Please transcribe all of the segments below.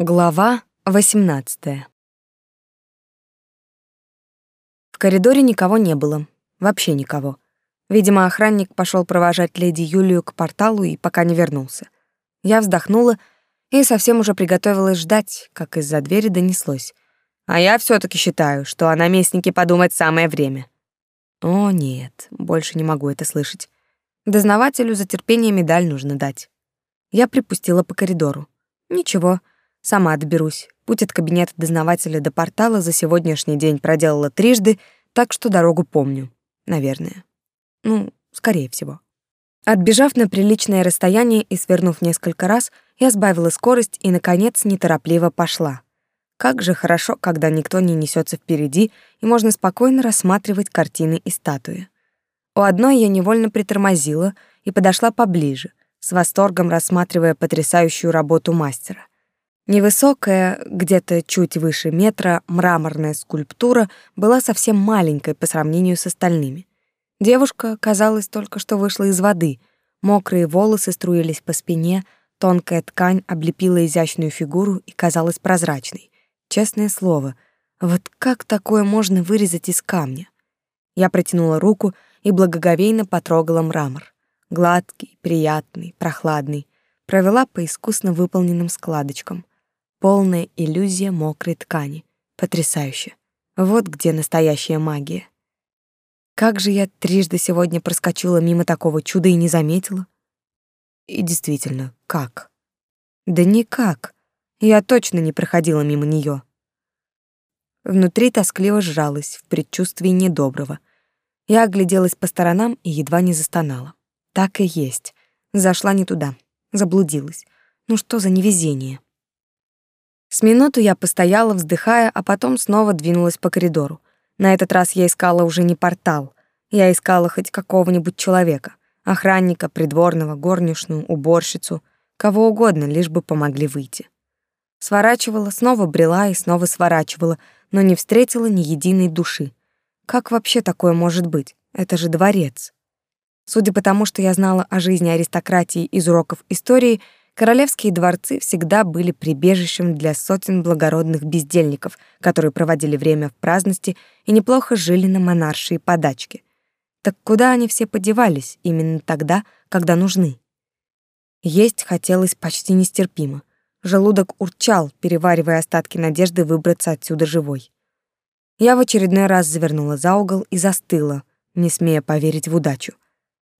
Глава 18. В коридоре никого не было, вообще никого. Видимо, охранник пошел провожать леди Юлию к порталу и пока не вернулся. Я вздохнула и совсем уже приготовилась ждать, как из-за двери донеслось. А я все таки считаю, что о наместнике подумать самое время. О, нет, больше не могу это слышать. Дознавателю за терпение медаль нужно дать. Я припустила по коридору. Ничего, Сама доберусь. Путь от кабинета дознавателя до портала за сегодняшний день проделала трижды, так что дорогу помню. Наверное. Ну, скорее всего. Отбежав на приличное расстояние и свернув несколько раз, я сбавила скорость и, наконец, неторопливо пошла. Как же хорошо, когда никто не несется впереди, и можно спокойно рассматривать картины и статуи. У одной я невольно притормозила и подошла поближе, с восторгом рассматривая потрясающую работу мастера — Невысокая, где-то чуть выше метра, мраморная скульптура была совсем маленькой по сравнению с остальными. Девушка, казалось, только что вышла из воды. Мокрые волосы струились по спине, тонкая ткань облепила изящную фигуру и казалась прозрачной. Честное слово, вот как такое можно вырезать из камня? Я протянула руку и благоговейно потрогала мрамор. Гладкий, приятный, прохладный. Провела по искусно выполненным складочкам. Полная иллюзия мокрой ткани. Потрясающе. Вот где настоящая магия. Как же я трижды сегодня проскочила мимо такого чуда и не заметила? И действительно, как? Да никак. Я точно не проходила мимо нее. Внутри тоскливо сжалась в предчувствии недоброго. Я огляделась по сторонам и едва не застонала. Так и есть. Зашла не туда. Заблудилась. Ну что за невезение? С минуту я постояла, вздыхая, а потом снова двинулась по коридору. На этот раз я искала уже не портал. Я искала хоть какого-нибудь человека. Охранника, придворного, горничную, уборщицу. Кого угодно, лишь бы помогли выйти. Сворачивала, снова брела и снова сворачивала, но не встретила ни единой души. Как вообще такое может быть? Это же дворец. Судя по тому, что я знала о жизни аристократии из уроков истории, Королевские дворцы всегда были прибежищем для сотен благородных бездельников, которые проводили время в праздности и неплохо жили на монаршие подачки. Так куда они все подевались именно тогда, когда нужны? Есть хотелось почти нестерпимо. Желудок урчал, переваривая остатки надежды выбраться отсюда живой. Я в очередной раз завернула за угол и застыла, не смея поверить в удачу.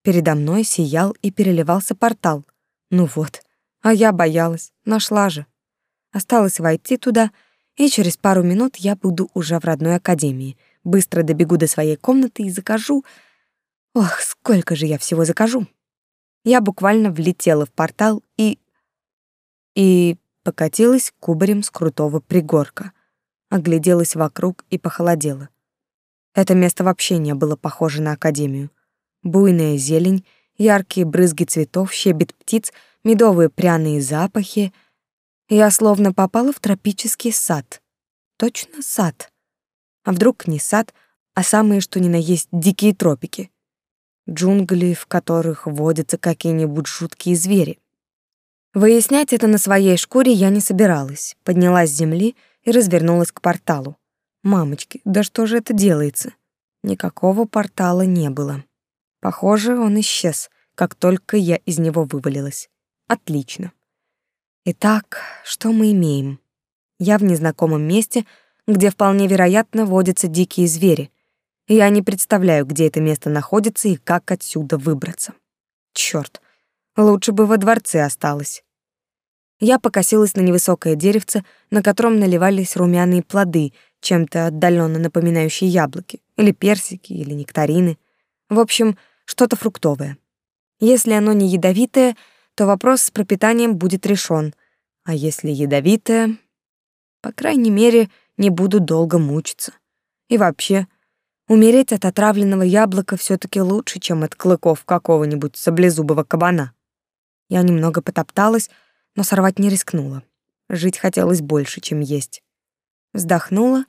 Передо мной сиял и переливался портал. Ну вот, а я боялась, нашла же. Осталось войти туда, и через пару минут я буду уже в родной академии. Быстро добегу до своей комнаты и закажу... Ох, сколько же я всего закажу. Я буквально влетела в портал и... И покатилась кубарем с крутого пригорка. Огляделась вокруг и похолодела. Это место вообще не было похоже на академию. Буйная зелень, яркие брызги цветов, щебет птиц — медовые пряные запахи. Я словно попала в тропический сад. Точно сад. А вдруг не сад, а самые что ни на есть дикие тропики. Джунгли, в которых водятся какие-нибудь жуткие звери. Выяснять это на своей шкуре я не собиралась. Поднялась с земли и развернулась к порталу. Мамочки, да что же это делается? Никакого портала не было. Похоже, он исчез, как только я из него вывалилась. Отлично. Итак, что мы имеем? Я в незнакомом месте, где вполне вероятно водятся дикие звери. Я не представляю, где это место находится и как отсюда выбраться. Чёрт, лучше бы во дворце осталось. Я покосилась на невысокое деревце, на котором наливались румяные плоды, чем-то отдаленно напоминающие яблоки, или персики, или нектарины. В общем, что-то фруктовое. Если оно не ядовитое — то вопрос с пропитанием будет решен. А если ядовитое, по крайней мере, не буду долго мучиться. И вообще, умереть от отравленного яблока все таки лучше, чем от клыков какого-нибудь саблезубого кабана. Я немного потопталась, но сорвать не рискнула. Жить хотелось больше, чем есть. Вздохнула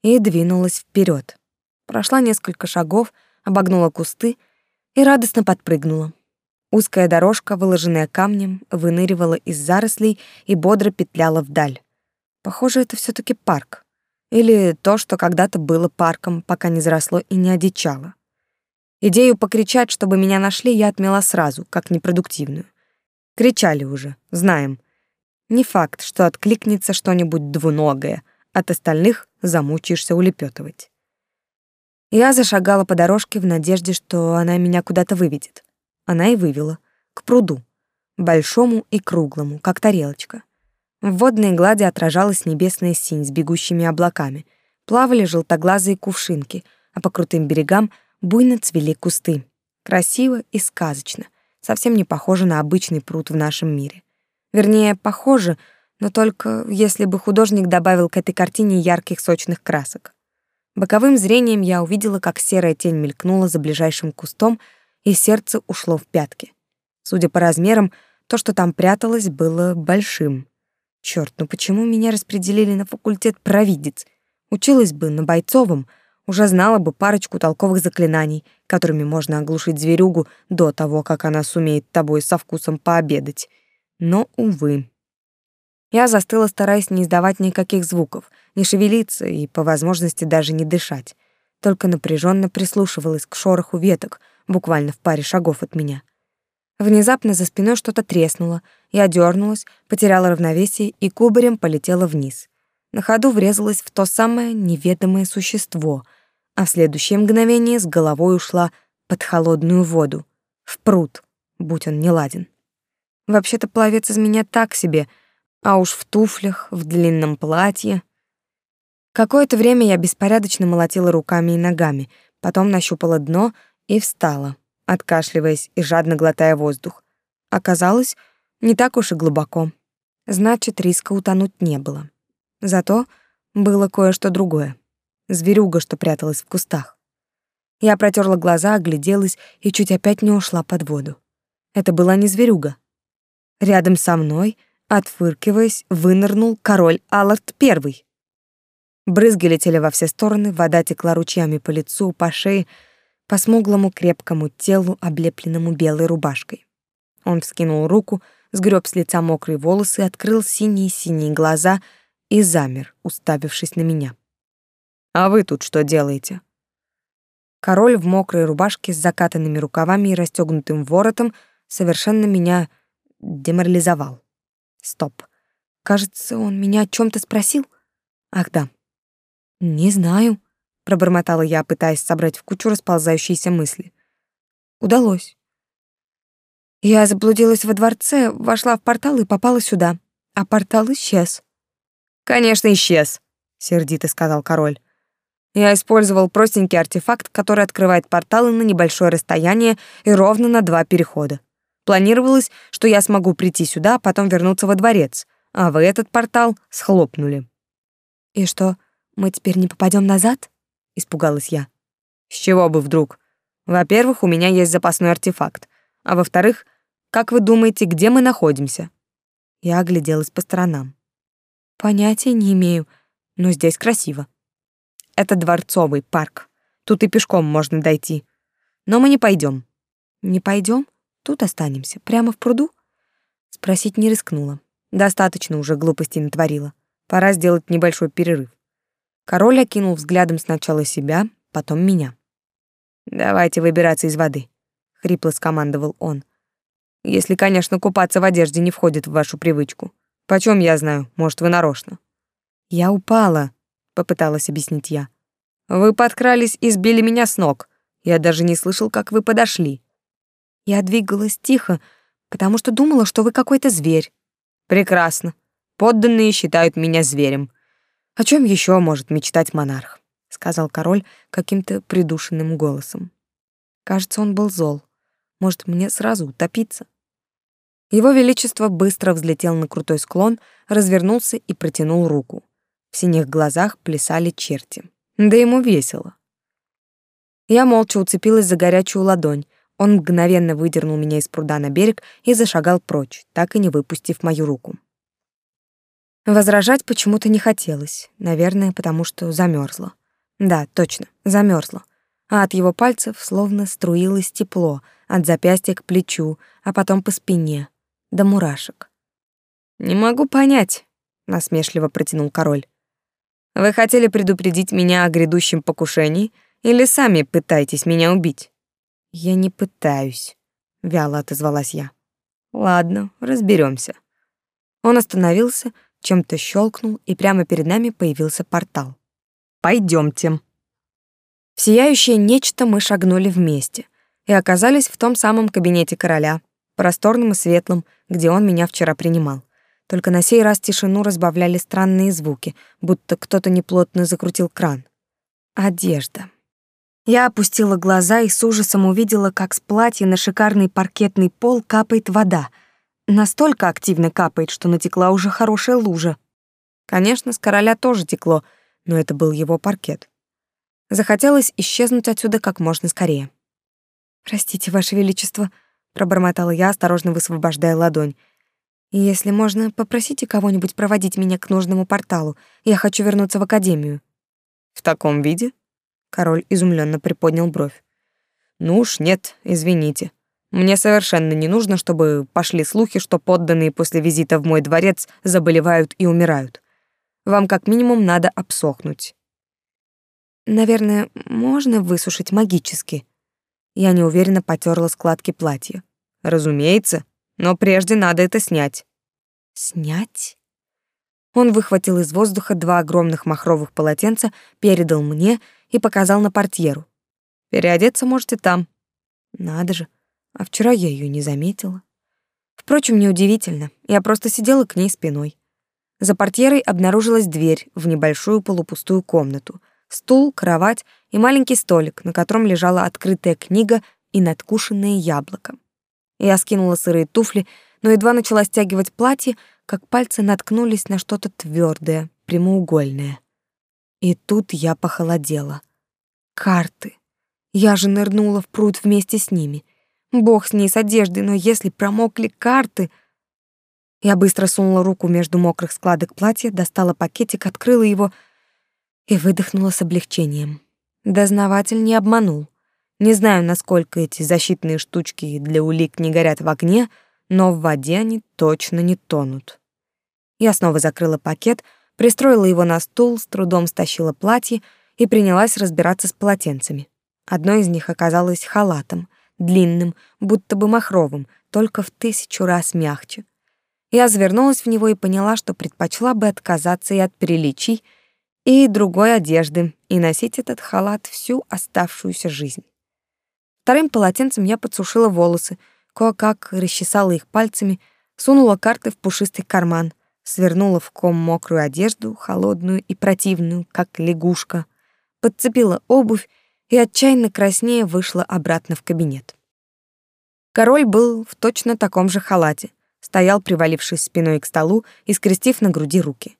и двинулась вперед. Прошла несколько шагов, обогнула кусты и радостно подпрыгнула. Узкая дорожка, выложенная камнем, выныривала из зарослей и бодро петляла вдаль. Похоже, это все таки парк. Или то, что когда-то было парком, пока не заросло и не одичало. Идею покричать, чтобы меня нашли, я отмела сразу, как непродуктивную. Кричали уже, знаем. Не факт, что откликнется что-нибудь двуногое, от остальных замучаешься улепетывать. Я зашагала по дорожке в надежде, что она меня куда-то выведет. Она и вывела. К пруду. Большому и круглому, как тарелочка. В водной глади отражалась небесная синь с бегущими облаками. Плавали желтоглазые кувшинки, а по крутым берегам буйно цвели кусты. Красиво и сказочно. Совсем не похоже на обычный пруд в нашем мире. Вернее, похоже, но только если бы художник добавил к этой картине ярких сочных красок. Боковым зрением я увидела, как серая тень мелькнула за ближайшим кустом, и сердце ушло в пятки. Судя по размерам, то, что там пряталось, было большим. Черт, ну почему меня распределили на факультет провидец? Училась бы на бойцовом, уже знала бы парочку толковых заклинаний, которыми можно оглушить зверюгу до того, как она сумеет тобой со вкусом пообедать. Но, увы. Я застыла, стараясь не издавать никаких звуков, не шевелиться и, по возможности, даже не дышать. Только напряженно прислушивалась к шороху веток, буквально в паре шагов от меня. Внезапно за спиной что-то треснуло, я дернулась, потеряла равновесие и кубарем полетела вниз. На ходу врезалась в то самое неведомое существо, а в следующее мгновение с головой ушла под холодную воду, в пруд, будь он не ладен. Вообще-то пловец из меня так себе, а уж в туфлях, в длинном платье. Какое-то время я беспорядочно молотила руками и ногами, потом нащупала дно и встала откашливаясь и жадно глотая воздух. Оказалось, не так уж и глубоко. Значит, риска утонуть не было. Зато было кое-что другое. Зверюга, что пряталась в кустах. Я протерла глаза, огляделась и чуть опять не ушла под воду. Это была не зверюга. Рядом со мной, отфыркиваясь, вынырнул король Аллард Первый. Брызги летели во все стороны, вода текла ручьями по лицу, по шее, по смуглому крепкому телу, облепленному белой рубашкой. Он вскинул руку, сгреб с лица мокрые волосы, открыл синие-синие глаза и замер, уставившись на меня. «А вы тут что делаете?» Король в мокрой рубашке с закатанными рукавами и расстегнутым воротом совершенно меня деморализовал. Стоп. Кажется, он меня о чем то спросил. Ах да. Не знаю пробормотала я, пытаясь собрать в кучу расползающиеся мысли. Удалось. Я заблудилась во дворце, вошла в портал и попала сюда. А портал исчез. Конечно, исчез, сердито сказал король. Я использовал простенький артефакт, который открывает порталы на небольшое расстояние и ровно на два перехода. Планировалось, что я смогу прийти сюда, а потом вернуться во дворец, а вы этот портал схлопнули. И что, мы теперь не попадем назад? Испугалась я. С чего бы вдруг? Во-первых, у меня есть запасной артефакт. А во-вторых, как вы думаете, где мы находимся? Я огляделась по сторонам. Понятия не имею, но здесь красиво. Это дворцовый парк. Тут и пешком можно дойти. Но мы не пойдем. Не пойдем? Тут останемся, прямо в пруду? Спросить не рискнула. Достаточно уже глупостей натворила. Пора сделать небольшой перерыв. Король окинул взглядом сначала себя, потом меня. «Давайте выбираться из воды», — хрипло скомандовал он. «Если, конечно, купаться в одежде не входит в вашу привычку. Почем я знаю, может, вы нарочно». «Я упала», — попыталась объяснить я. «Вы подкрались и сбили меня с ног. Я даже не слышал, как вы подошли». Я двигалась тихо, потому что думала, что вы какой-то зверь. «Прекрасно. Подданные считают меня зверем. О чем еще может мечтать монарх? сказал король каким-то придушенным голосом. Кажется, он был зол. Может, мне сразу утопиться? Его величество быстро взлетел на крутой склон, развернулся и протянул руку. В синих глазах плясали черти. Да ему весело. Я молча уцепилась за горячую ладонь. Он мгновенно выдернул меня из пруда на берег и зашагал прочь, так и не выпустив мою руку. Возражать почему-то не хотелось, наверное, потому что замерзла. Да, точно, замерзла. А от его пальцев словно струилось тепло от запястья к плечу, а потом по спине, до мурашек. Не могу понять, насмешливо протянул король. Вы хотели предупредить меня о грядущем покушении или сами пытаетесь меня убить? Я не пытаюсь, вяло отозвалась я. Ладно, разберемся. Он остановился, чем-то щелкнул, и прямо перед нами появился портал. Пойдемте. В сияющее нечто мы шагнули вместе и оказались в том самом кабинете короля, просторном и светлом, где он меня вчера принимал. Только на сей раз тишину разбавляли странные звуки, будто кто-то неплотно закрутил кран. Одежда. Я опустила глаза и с ужасом увидела, как с платья на шикарный паркетный пол капает вода. Настолько активно капает, что натекла уже хорошая лужа. Конечно, с короля тоже текло, но это был его паркет. Захотелось исчезнуть отсюда как можно скорее. «Простите, Ваше Величество», — пробормотала я, осторожно высвобождая ладонь. «Если можно, попросите кого-нибудь проводить меня к нужному порталу. Я хочу вернуться в Академию». «В таком виде?» Король изумленно приподнял бровь. Ну уж нет, извините. Мне совершенно не нужно, чтобы пошли слухи, что подданные после визита в мой дворец заболевают и умирают. Вам как минимум надо обсохнуть. Наверное, можно высушить магически. Я неуверенно потёрла складки платья. Разумеется, но прежде надо это снять. Снять? Он выхватил из воздуха два огромных махровых полотенца, передал мне и показал на портьеру. Переодеться можете там. Надо же, а вчера я ее не заметила. Впрочем, неудивительно, я просто сидела к ней спиной. За портьерой обнаружилась дверь в небольшую полупустую комнату, стул, кровать и маленький столик, на котором лежала открытая книга и надкушенное яблоко. Я скинула сырые туфли, но едва начала стягивать платье, как пальцы наткнулись на что-то твердое, прямоугольное. И тут я похолодела. Карты. Я же нырнула в пруд вместе с ними. Бог с ней с одеждой, но если промокли карты... Я быстро сунула руку между мокрых складок платья, достала пакетик, открыла его и выдохнула с облегчением. Дознаватель не обманул. Не знаю, насколько эти защитные штучки для улик не горят в огне, но в воде они точно не тонут. Я снова закрыла пакет, пристроила его на стул, с трудом стащила платье и принялась разбираться с полотенцами. Одно из них оказалось халатом, длинным, будто бы махровым, только в тысячу раз мягче. Я завернулась в него и поняла, что предпочла бы отказаться и от приличий, и другой одежды, и носить этот халат всю оставшуюся жизнь. Вторым полотенцем я подсушила волосы, кое-как расчесала их пальцами, сунула карты в пушистый карман, свернула в ком мокрую одежду, холодную и противную, как лягушка, подцепила обувь и отчаянно краснея вышла обратно в кабинет. Король был в точно таком же халате, стоял, привалившись спиной к столу и скрестив на груди руки.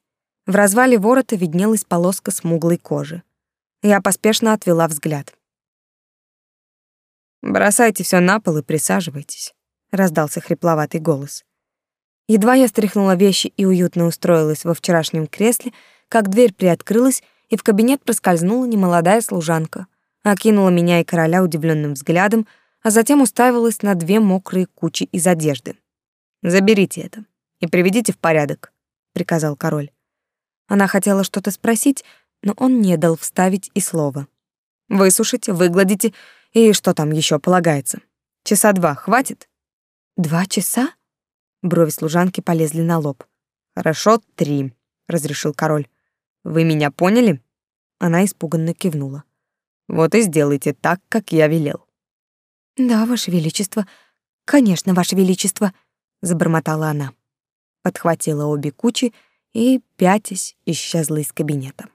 В развале ворота виднелась полоска смуглой кожи. Я поспешно отвела взгляд. «Бросайте все на пол и присаживайтесь», — раздался хрипловатый голос. Едва я стряхнула вещи и уютно устроилась во вчерашнем кресле, как дверь приоткрылась, и в кабинет проскользнула немолодая служанка, окинула меня и короля удивленным взглядом, а затем уставилась на две мокрые кучи из одежды. «Заберите это и приведите в порядок», — приказал король. Она хотела что-то спросить, но он не дал вставить и слова. «Высушите, выгладите и что там еще полагается? Часа два хватит?» «Два часа?» Брови служанки полезли на лоб. Хорошо, три, разрешил король. Вы меня поняли? Она испуганно кивнула. Вот и сделайте так, как я велел. Да, ваше величество. Конечно, ваше величество, забормотала она. Подхватила обе кучи и пятясь исчезла из кабинета.